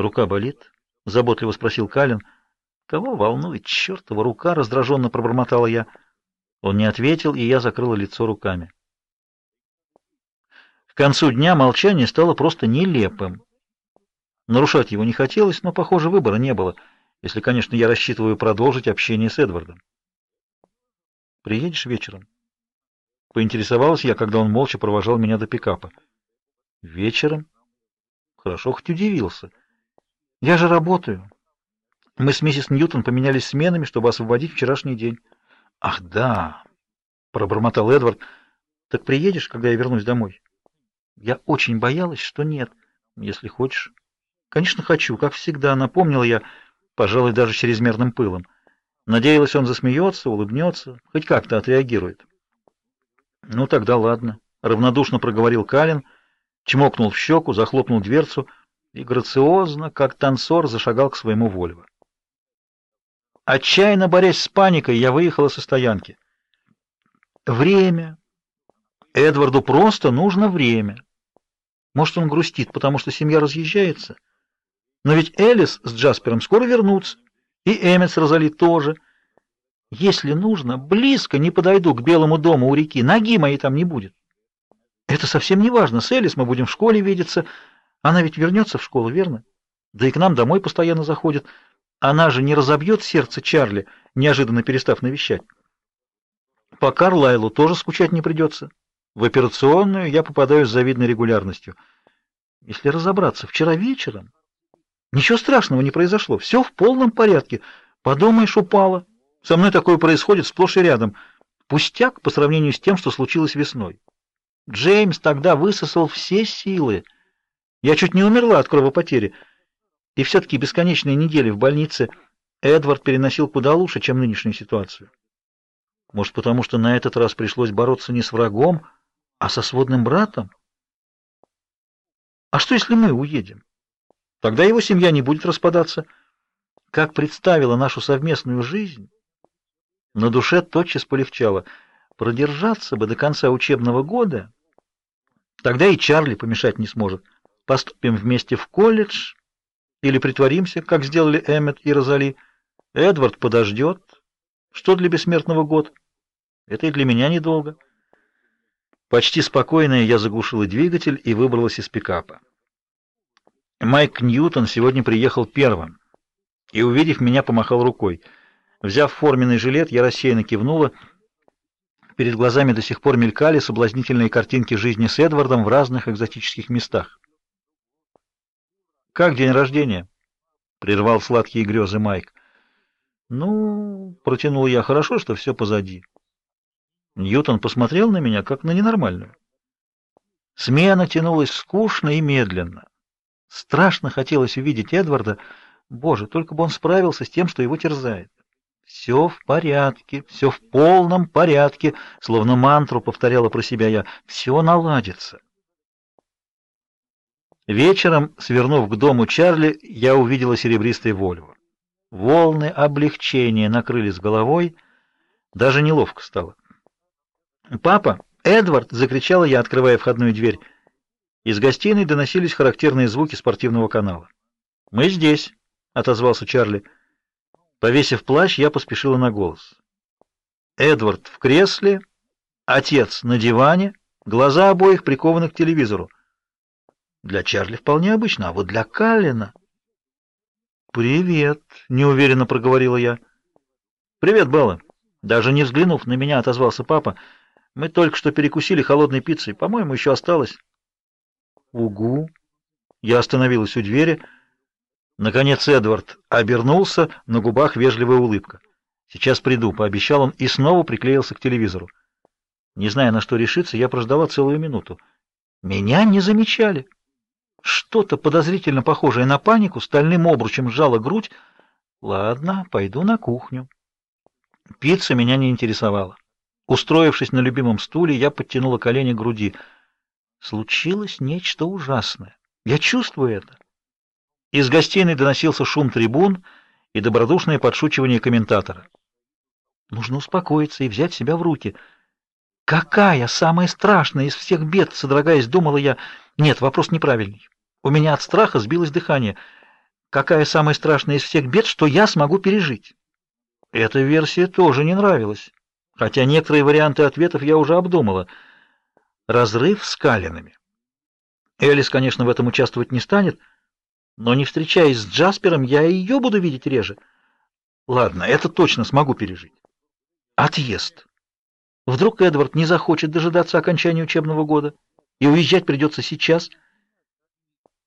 Рука болит? заботливо спросил Калин. Кого волнует чертова рука, раздраженно пробормотала я. Он не ответил, и я закрыла лицо руками. К концу дня молчание стало просто нелепым. Нарушать его не хотелось, но, похоже, выбора не было, если, конечно, я рассчитываю продолжить общение с Эдвардом. Приедешь вечером? Поинтересовалась я, когда он молча провожал меня до пикапа. Вечером? Хорошо, хоть удивился. Я же работаю. Мы с миссис Ньютон поменялись сменами, чтобы освободить вчерашний день. Ах, да, пробормотал Эдвард. Так приедешь, когда я вернусь домой? Я очень боялась, что нет. Если хочешь. Конечно, хочу, как всегда, напомнила я, пожалуй, даже чрезмерным пылом. Надеялась, он засмеется, улыбнется, хоть как-то отреагирует. Ну тогда ладно, равнодушно проговорил Калин, чмокнул в щеку, захлопнул дверцу и грациозно, как танцор, зашагал к своему Вольво. Отчаянно борясь с паникой, я выехала со стоянки. Время. Эдварду просто нужно время. Может, он грустит, потому что семья разъезжается? Но ведь Элис с Джаспером скоро вернутся, и Эммет с Розали тоже. Если нужно, близко не подойду к Белому дому у реки, ноги моей там не будет. Это совсем не важно. С Элис мы будем в школе видеться. Она ведь вернется в школу, верно? Да и к нам домой постоянно заходит. Она же не разобьет сердце Чарли, неожиданно перестав навещать. По Карлайлу тоже скучать не придется. В операционную я попадаю с завидной регулярностью. Если разобраться, вчера вечером ничего страшного не произошло, все в полном порядке. Подумаешь, упала. Со мной такое происходит сплошь и рядом. Пустяк по сравнению с тем, что случилось весной. Джеймс тогда высосал все силы. Я чуть не умерла от кровопотери. И все таки бесконечные недели в больнице Эдвард переносил куда лучше, чем нынешнюю ситуацию. Может, потому что на этот раз пришлось бороться не с врагом, а со сводным братом? А что если мы уедем? Тогда его семья не будет распадаться. Как представила нашу совместную жизнь, на душе тотчас полегчало. Продержаться бы до конца учебного года, тогда и Чарли помешать не сможет. Поступим вместе в колледж или притворимся, как сделали Эммет и Розали. Эдвард подождет. Что для бессмертного год? Это и для меня недолго. Почти спокойная я заглушила двигатель и выбралась из пикапа. Майк Ньютон сегодня приехал первым и, увидев меня, помахал рукой. Взяв форменный жилет, я рассеянно кивнула. Перед глазами до сих пор мелькали соблазнительные картинки жизни с Эдвардом в разных экзотических местах. Как день рождения? прервал сладкие грезы Майк. Ну, протянул я, хорошо, что все позади. Ньютон посмотрел на меня как на ненормальную. Смена тянулась скучно и медленно. Страшно хотелось увидеть Эдварда. Боже, только бы он справился с тем, что его терзает. Все в порядке, все в полном порядке, словно мантру повторяла про себя я. Все наладится. Вечером, свернув к дому Чарли, я увидела серебристый Вольво. Волны облегчения накрыли с головой, даже неловко стало. "Папа, Эдвард!" закричала я, открывая входную дверь. Из гостиной доносились характерные звуки спортивного канала. "Мы здесь", отозвался Чарли. Повесив плащ, я поспешила на голос. Эдвард в кресле, отец на диване, глаза обоих прикованы к телевизору. Для Чарли вполне обычно, а вот для Каллина... «Привет», — неуверенно проговорила я. «Привет, Белла». Даже не взглянув на меня, отозвался папа. «Мы только что перекусили холодной пиццей. По-моему, еще осталось». «Угу». Я остановилась у двери. Наконец Эдвард обернулся, на губах вежливая улыбка. Сейчас приду, пообещал он и снова приклеился к телевизору. Не зная, на что решиться, я прождала целую минуту. Меня не замечали. Что-то подозрительно похожее на панику стальным обручем сжало грудь. Ладно, пойду на кухню. Пицца меня не интересовала. Устроившись на любимом стуле, я подтянула колени к груди. Случилось нечто ужасное. Я чувствую это. Из гостиной доносился шум трибун и добродушное подшучивание комментатора. Нужно успокоиться и взять себя в руки. Какая самая страшная из всех бед, содрогаясь, думала я. Нет, вопрос неправильный. У меня от страха сбилось дыхание. какая самая страшная из всех бед, что я смогу пережить. Эта версия тоже не нравилась, хотя некоторые варианты ответов я уже обдумала. Разрыв с Калинами. Элис, конечно, в этом участвовать не станет, но не встречаясь с Джаспером, я ее буду видеть реже. Ладно, это точно смогу пережить. Отъезд. Вдруг Эдвард не захочет дожидаться окончания учебного года, и уезжать придется сейчас —